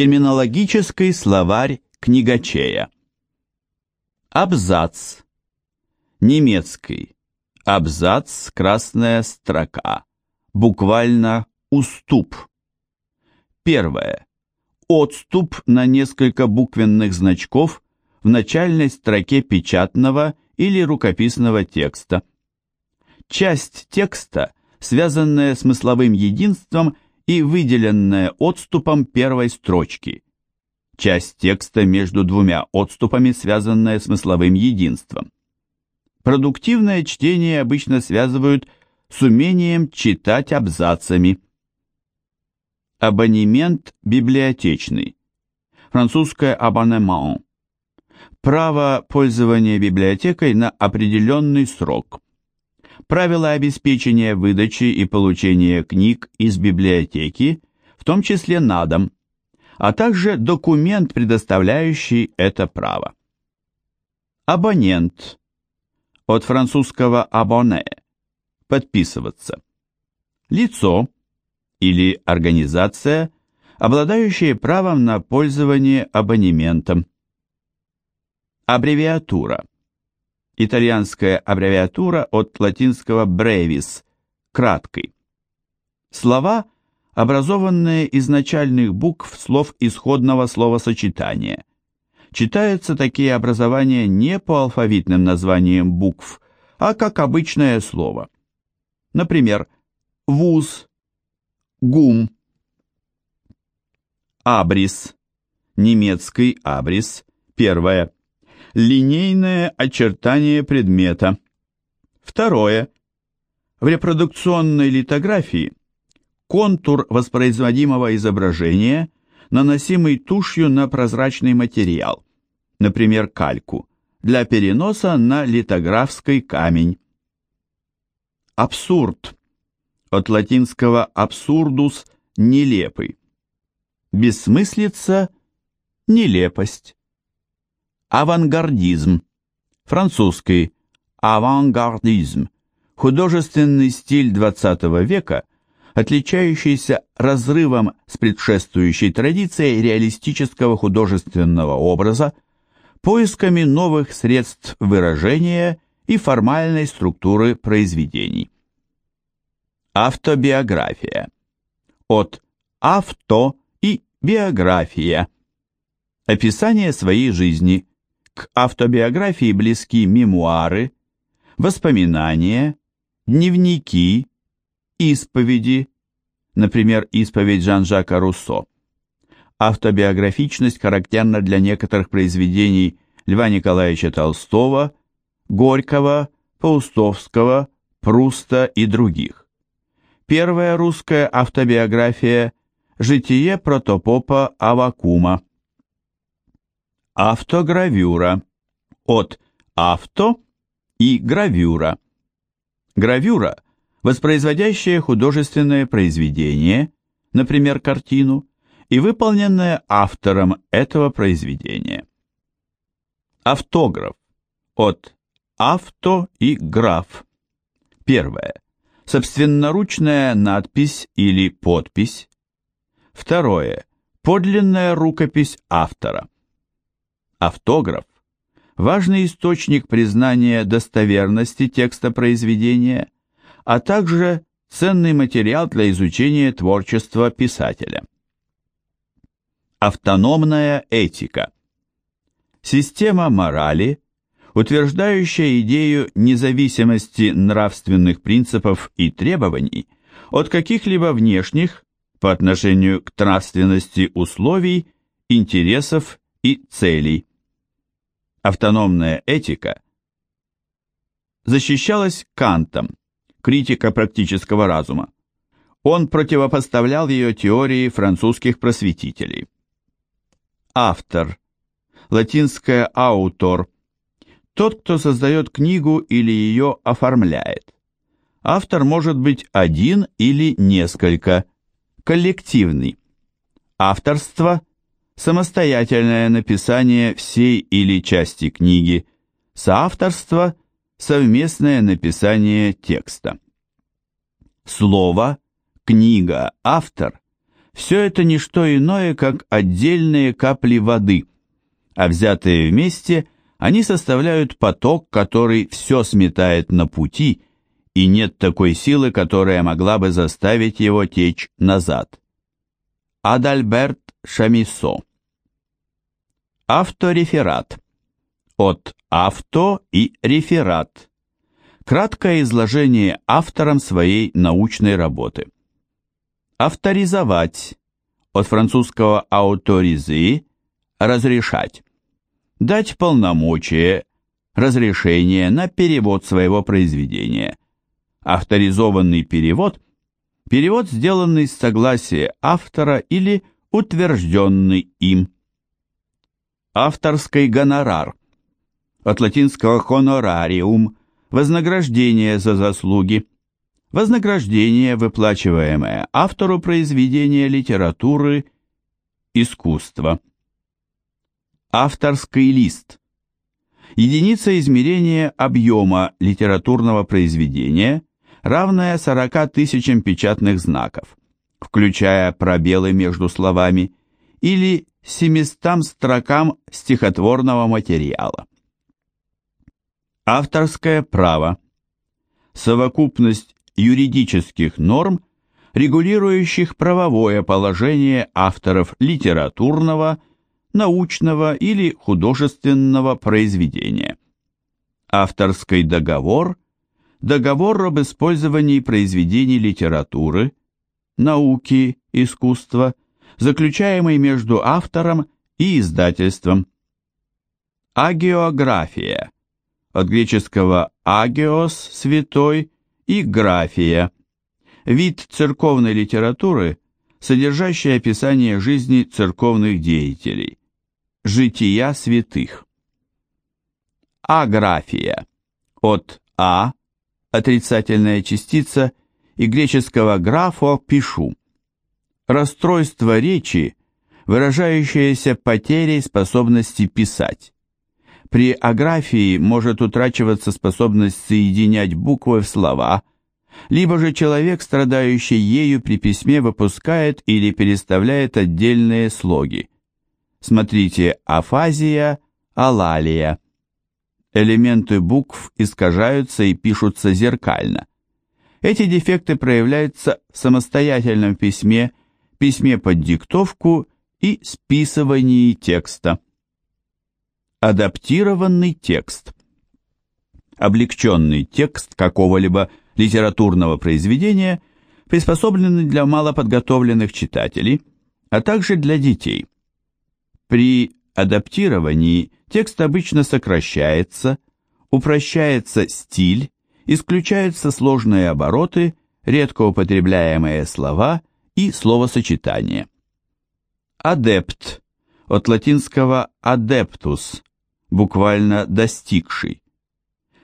Терминологический словарь книгачея. Абзац. Немецкий. Абзац, красная строка. Буквально уступ. Первое. Отступ на несколько буквенных значков в начальной строке печатного или рукописного текста. Часть текста, связанная смысловым единством и выделенная отступом первой строчки. Часть текста между двумя отступами, связанная смысловым единством. Продуктивное чтение обычно связывают с умением читать абзацами. Абонемент библиотечный. Французское абонемент. Право пользования библиотекой на определенный срок. Правила обеспечения выдачи и получения книг из библиотеки, в том числе на дом, а также документ, предоставляющий это право. Абонент от французского «абоне» – подписываться. Лицо или организация, обладающие правом на пользование абонементом. Аббревиатура. Итальянская аббревиатура от латинского brevis – краткий. Слова, образованные из начальных букв слов исходного словосочетания – читаются такие образования не по алфавитным названиям букв, а как обычное слово. Например, вуз, гум, абрис, немецкий абрис, первое, линейное очертание предмета, второе, в репродукционной литографии контур воспроизводимого изображения – наносимый тушью на прозрачный материал, например, кальку, для переноса на литографский камень. Абсурд. От латинского абсурдус – нелепый. Бессмыслица – нелепость. Авангардизм. Французский авангардизм. Художественный стиль XX века, отличающийся разрывом с предшествующей традицией реалистического художественного образа, поисками новых средств выражения и формальной структуры произведений. Автобиография. От авто и биография. Описание своей жизни. К автобиографии близки мемуары, воспоминания, дневники, исповеди, например, исповедь Жан-Жака Руссо. Автобиографичность характерна для некоторых произведений Льва Николаевича Толстого, Горького, Паустовского, Пруста и других. Первая русская автобиография «Житие протопопа Авакума». Автогравюра. От авто и гравюра. Гравюра – воспроизводящее художественное произведение, например, картину, и выполненное автором этого произведения. Автограф от авто и граф. Первое. Собственноручная надпись или подпись. Второе. Подлинная рукопись автора. Автограф – важный источник признания достоверности текста произведения – а также ценный материал для изучения творчества писателя. Автономная этика. Система морали, утверждающая идею независимости нравственных принципов и требований от каких-либо внешних по отношению к нравственности условий, интересов и целей. Автономная этика защищалась Кантом, критика практического разума. Он противопоставлял ее теории французских просветителей. Автор. Латинское «аутор». Тот, кто создает книгу или ее оформляет. Автор может быть один или несколько. Коллективный. Авторство – самостоятельное написание всей или части книги. Соавторство совместное написание текста. Слово, книга, автор все это не что иное, как отдельные капли воды, а взятые вместе они составляют поток, который все сметает на пути, и нет такой силы, которая могла бы заставить его течь назад. Адальберт Шамисо Автореферат От авто и реферат Краткое изложение автором своей научной работы. Авторизовать. От французского «autoriser» – разрешать. Дать полномочия, разрешение на перевод своего произведения. Авторизованный перевод – перевод, сделанный с согласия автора или утвержденный им. Авторский гонорар. От латинского honorarium – вознаграждение за заслуги, вознаграждение, выплачиваемое автору произведения литературы, искусства. Авторский лист. Единица измерения объема литературного произведения, равная 40 тысячам печатных знаков, включая пробелы между словами, или 700 строкам стихотворного материала. Авторское право. Совокупность юридических норм, регулирующих правовое положение авторов литературного, научного или художественного произведения. Авторский договор – договор об использовании произведений литературы, науки, искусства, заключаемый между автором и издательством. Агеография – от греческого «агиос» – «святой» и «графия» – вид церковной литературы, содержащий описание жизни церковных деятелей, жития святых. Аграфия от «а» – отрицательная частица и греческого «графо» – «пишу». Расстройство речи, выражающееся потерей способности писать. При аграфии может утрачиваться способность соединять буквы в слова, либо же человек, страдающий ею при письме, выпускает или переставляет отдельные слоги. Смотрите афазия, алалия. Элементы букв искажаются и пишутся зеркально. Эти дефекты проявляются в самостоятельном письме, письме под диктовку и списывании текста. Адаптированный текст. Облегченный текст какого-либо литературного произведения, приспособленный для малоподготовленных читателей, а также для детей. При адаптировании текст обычно сокращается, упрощается стиль, исключаются сложные обороты, редко употребляемые слова и словосочетания. Адепт от латинского adeptus буквально достигший.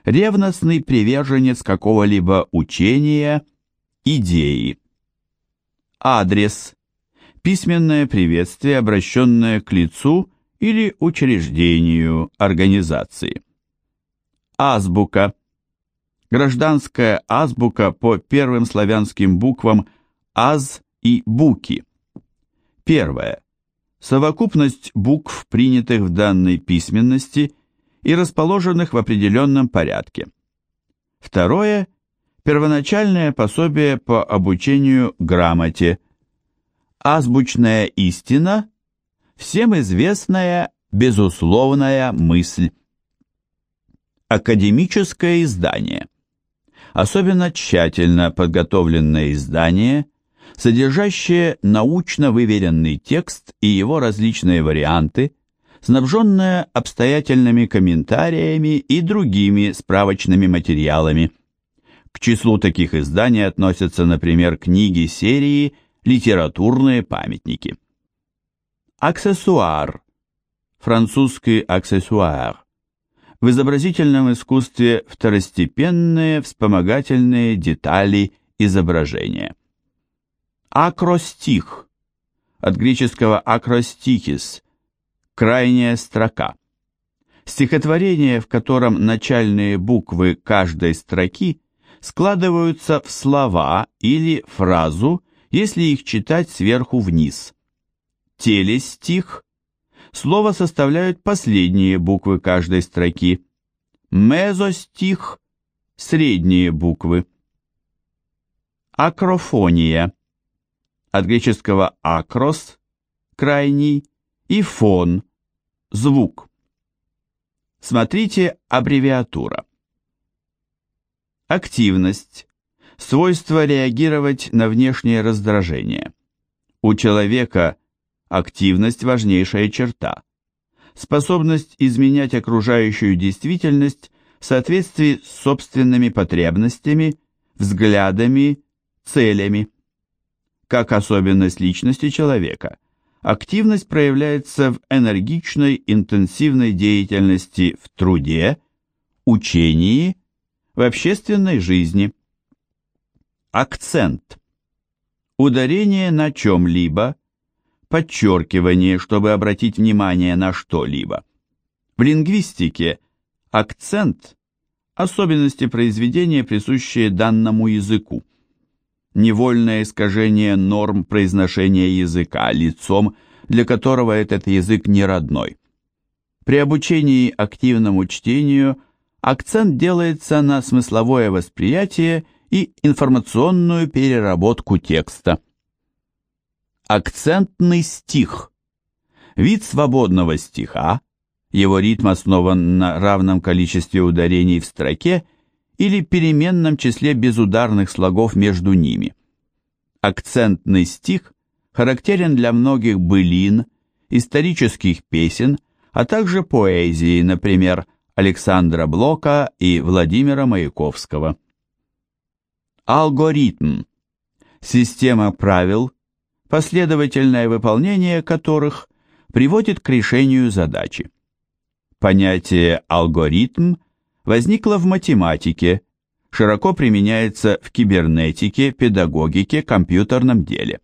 Ревностный приверженец какого-либо учения, идеи. Адрес. Письменное приветствие, обращенное к лицу или учреждению организации. Азбука. Гражданская азбука по первым славянским буквам аз и буки. Первое совокупность букв, принятых в данной письменности и расположенных в определенном порядке. Второе – первоначальное пособие по обучению грамоте. Азбучная истина – всем известная безусловная мысль. Академическое издание. Особенно тщательно подготовленное издание – содержащее научно выверенный текст и его различные варианты, снабженное обстоятельными комментариями и другими справочными материалами. К числу таких изданий относятся, например, книги серии «Литературные памятники». Аксессуар. Французский аксессуар. В изобразительном искусстве второстепенные вспомогательные детали изображения. Акростих, от греческого акростихис, крайняя строка. Стихотворение, в котором начальные буквы каждой строки складываются в слова или фразу, если их читать сверху вниз. Телестих слово составляют последние буквы каждой строки. Мезостих – средние буквы. Акрофония. От греческого акрос – крайний и фон – звук. Смотрите аббревиатура. Активность. Свойство реагировать на внешнее раздражение. У человека активность – важнейшая черта. Способность изменять окружающую действительность в соответствии с собственными потребностями, взглядами, целями. Как особенность личности человека, активность проявляется в энергичной, интенсивной деятельности в труде, учении, в общественной жизни. Акцент. Ударение на чем-либо, подчеркивание, чтобы обратить внимание на что-либо. В лингвистике акцент – особенности произведения, присущие данному языку невольное искажение норм произношения языка лицом, для которого этот язык не родной. При обучении активному чтению акцент делается на смысловое восприятие и информационную переработку текста. Акцентный стих. Вид свободного стиха, его ритм основан на равном количестве ударений в строке – или переменном числе безударных слогов между ними. Акцентный стих характерен для многих былин, исторических песен, а также поэзии, например, Александра Блока и Владимира Маяковского. Алгоритм – система правил, последовательное выполнение которых приводит к решению задачи. Понятие «алгоритм» – возникла в математике, широко применяется в кибернетике, педагогике, компьютерном деле.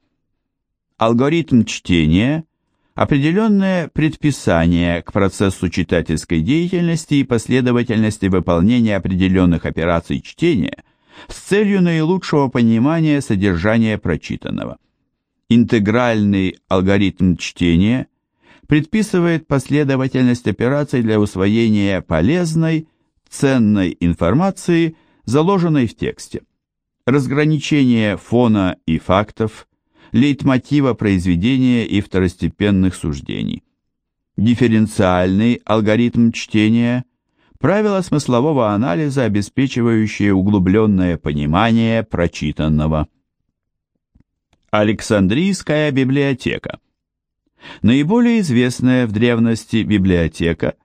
Алгоритм чтения – определенное предписание к процессу читательской деятельности и последовательности выполнения определенных операций чтения с целью наилучшего понимания содержания прочитанного. Интегральный алгоритм чтения предписывает последовательность операций для усвоения полезной, ценной информации, заложенной в тексте. Разграничение фона и фактов, лейтмотива произведения и второстепенных суждений. Дифференциальный алгоритм чтения – правила смыслового анализа, обеспечивающие углубленное понимание прочитанного. Александрийская библиотека. Наиболее известная в древности библиотека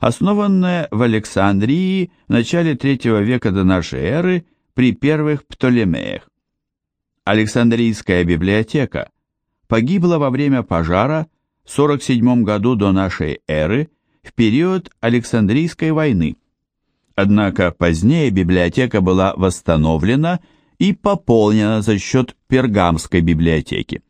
основанная в Александрии в начале III века до нашей эры при первых Птолемеях. Александрийская библиотека погибла во время пожара в 47 году до нашей эры в период Александрийской войны. Однако позднее библиотека была восстановлена и пополнена за счет Пергамской библиотеки.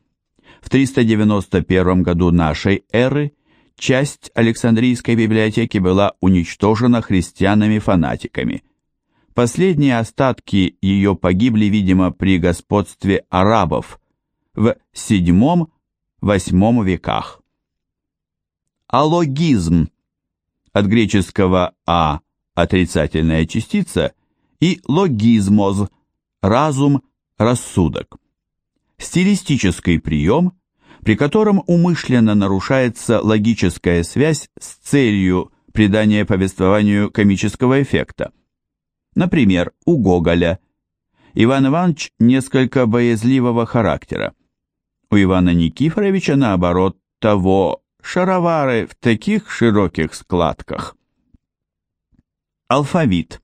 В 391 году нашей эры часть Александрийской библиотеки была уничтожена христианами-фанатиками. Последние остатки ее погибли, видимо, при господстве арабов в VII-VIII веках. Алогизм от греческого «а» – отрицательная частица и логизмоз – разум, рассудок. Стилистический прием – при котором умышленно нарушается логическая связь с целью придания повествованию комического эффекта. Например, у Гоголя Иван Иванович несколько боязливого характера. У Ивана Никифоровича, наоборот, того шаровары в таких широких складках. Алфавит.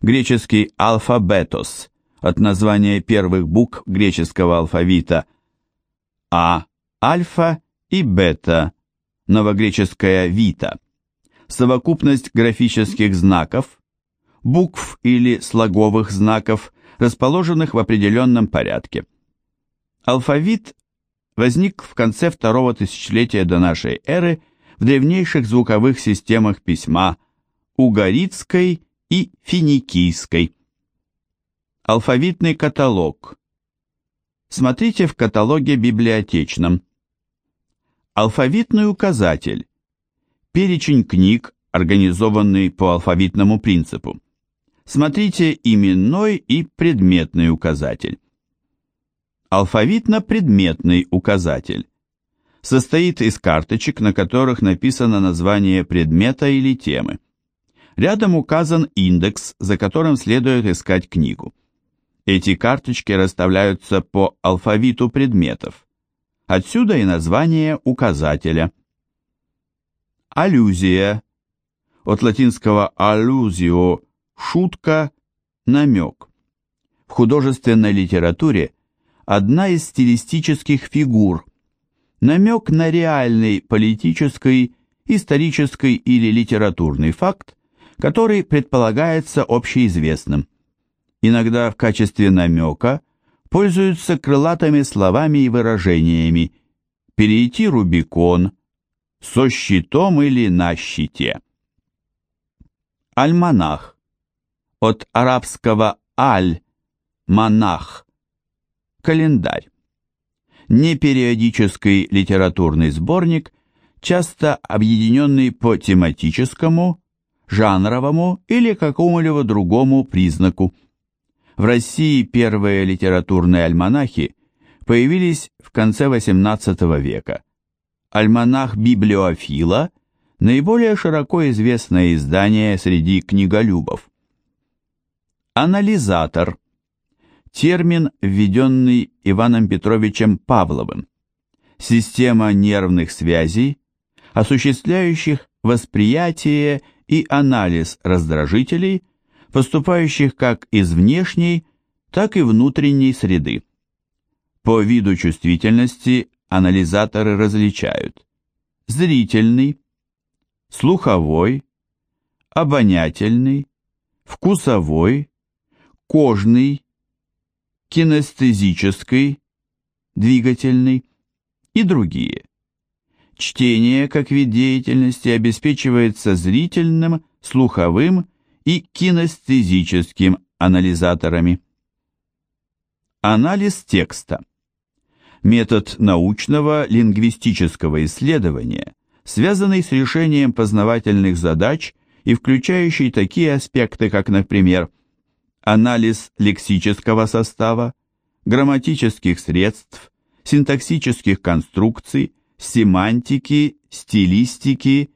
Греческий алфабетос от названия первых букв греческого алфавита а, альфа и бета, новогреческая вита, совокупность графических знаков, букв или слоговых знаков, расположенных в определенном порядке. Алфавит возник в конце второго тысячелетия до нашей эры в древнейших звуковых системах письма угаритской и финикийской. Алфавитный каталог Смотрите в каталоге библиотечном. Алфавитный указатель. Перечень книг, организованный по алфавитному принципу. Смотрите именной и предметный указатель. Алфавитно-предметный указатель состоит из карточек, на которых написано название предмета или темы. Рядом указан индекс, за которым следует искать книгу. Эти карточки расставляются по алфавиту предметов. Отсюда и название указателя. Аллюзия. От латинского allusio – шутка, намек. В художественной литературе одна из стилистических фигур. Намек на реальный политический, исторический или литературный факт, который предполагается общеизвестным иногда в качестве намека, пользуются крылатыми словами и выражениями «перейти Рубикон», «со щитом» или «на щите». Альманах. От арабского «аль» – «монах», календарь. Непериодический литературный сборник, часто объединенный по тематическому, жанровому или какому-либо другому признаку. В России первые литературные альманахи появились в конце XVIII века. Альманах библиофила – наиболее широко известное издание среди книголюбов. Анализатор – термин, введенный Иваном Петровичем Павловым. Система нервных связей, осуществляющих восприятие и анализ раздражителей – поступающих как из внешней, так и внутренней среды. По виду чувствительности анализаторы различают зрительный, слуховой, обонятельный, вкусовой, кожный, кинестезический, двигательный и другие. Чтение как вид деятельности обеспечивается зрительным, слуховым и кинестезическим анализаторами. Анализ текста. Метод научного лингвистического исследования, связанный с решением познавательных задач и включающий такие аспекты, как, например, анализ лексического состава, грамматических средств, синтаксических конструкций, семантики, стилистики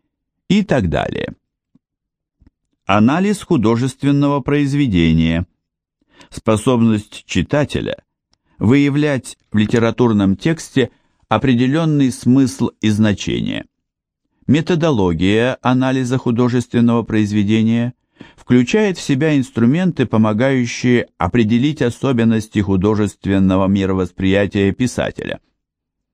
и так далее. Анализ художественного произведения. Способность читателя выявлять в литературном тексте определенный смысл и значение. Методология анализа художественного произведения включает в себя инструменты, помогающие определить особенности художественного мировосприятия писателя.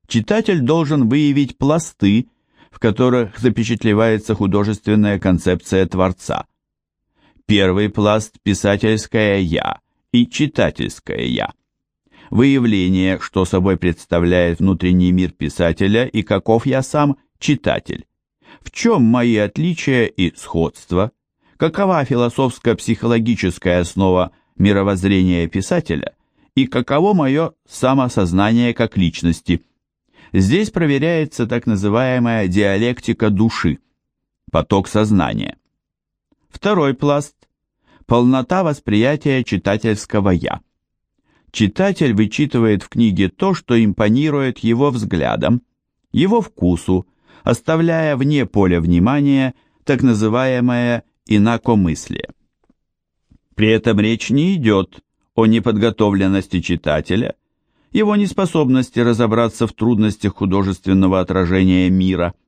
Читатель должен выявить пласты, в которых запечатлевается художественная концепция творца – Первый пласт – писательское «я» и читательское «я». Выявление, что собой представляет внутренний мир писателя и каков я сам, читатель. В чем мои отличия и сходства? Какова философско-психологическая основа мировоззрения писателя? И каково мое самосознание как личности? Здесь проверяется так называемая диалектика души, поток сознания. Второй пласт – полнота восприятия читательского «я». Читатель вычитывает в книге то, что импонирует его взглядам, его вкусу, оставляя вне поля внимания так называемое инакомыслие. При этом речь не идет о неподготовленности читателя, его неспособности разобраться в трудностях художественного отражения мира –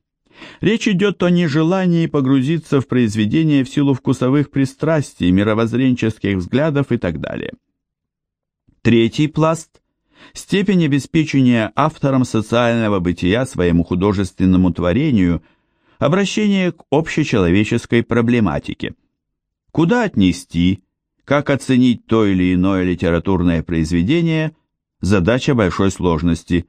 Речь идет о нежелании погрузиться в произведение в силу вкусовых пристрастий, мировоззренческих взглядов и так далее. Третий пласт – степень обеспечения автором социального бытия своему художественному творению, обращение к общечеловеческой проблематике. Куда отнести, как оценить то или иное литературное произведение – задача большой сложности.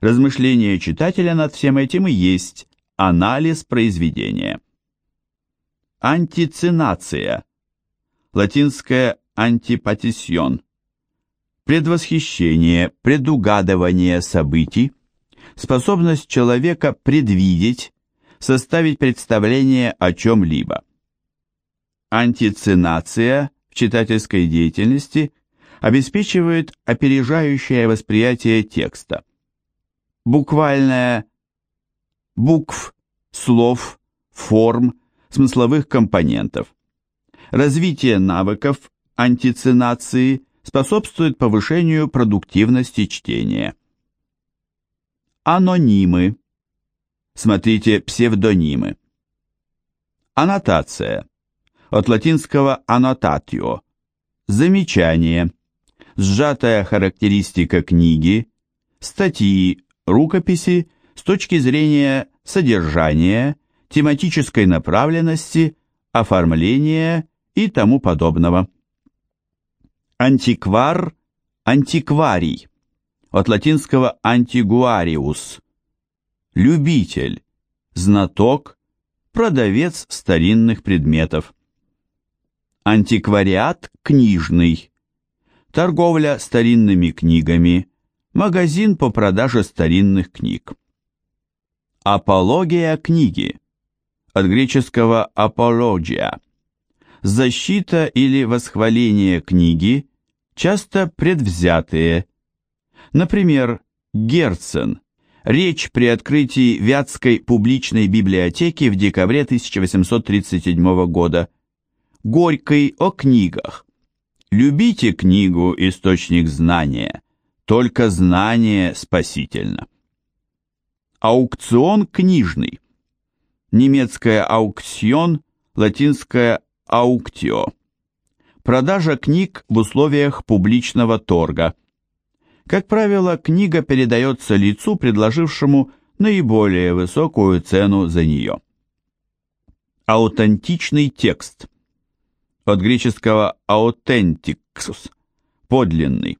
Размышление читателя над всем этим и есть Анализ произведения. Антицинация. Латинское антипатисьон. предвосхищение, предугадывание событий, способность человека предвидеть, составить представление о чем-либо. Антицинация в читательской деятельности обеспечивает опережающее восприятие текста. Буквальное букв, слов, форм, смысловых компонентов. Развитие навыков антицинации способствует повышению продуктивности чтения. Анонимы. Смотрите псевдонимы. Аннотация. От латинского annotatio. Замечание. Сжатая характеристика книги, статьи, рукописи точки зрения содержания, тематической направленности, оформления и тому подобного. Антиквар, антикварий, от латинского антигуариус, любитель, знаток, продавец старинных предметов. Антиквариат книжный, торговля старинными книгами, магазин по продаже старинных книг. Апология книги, от греческого апология, защита или восхваление книги, часто предвзятые. Например, Герцен. Речь при открытии Вятской публичной библиотеки в декабре 1837 года. Горький о книгах. Любите книгу «Источник знания». Только знание спасительно. Аукцион книжный. Немецкое аукцион, латинское ауктио. Продажа книг в условиях публичного торга. Как правило, книга передается лицу, предложившему наиболее высокую цену за нее. Аутентичный текст. От греческого authenticus – подлинный.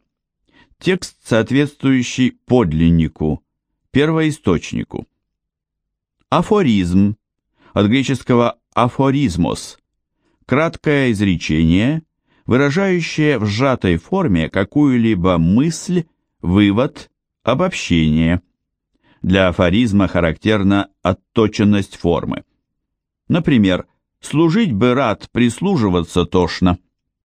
Текст, соответствующий подлиннику, первоисточнику. Афоризм. От греческого афоризмос – краткое изречение, выражающее в сжатой форме какую-либо мысль, вывод, обобщение. Для афоризма характерна отточенность формы. Например, «служить бы рад, прислуживаться тошно».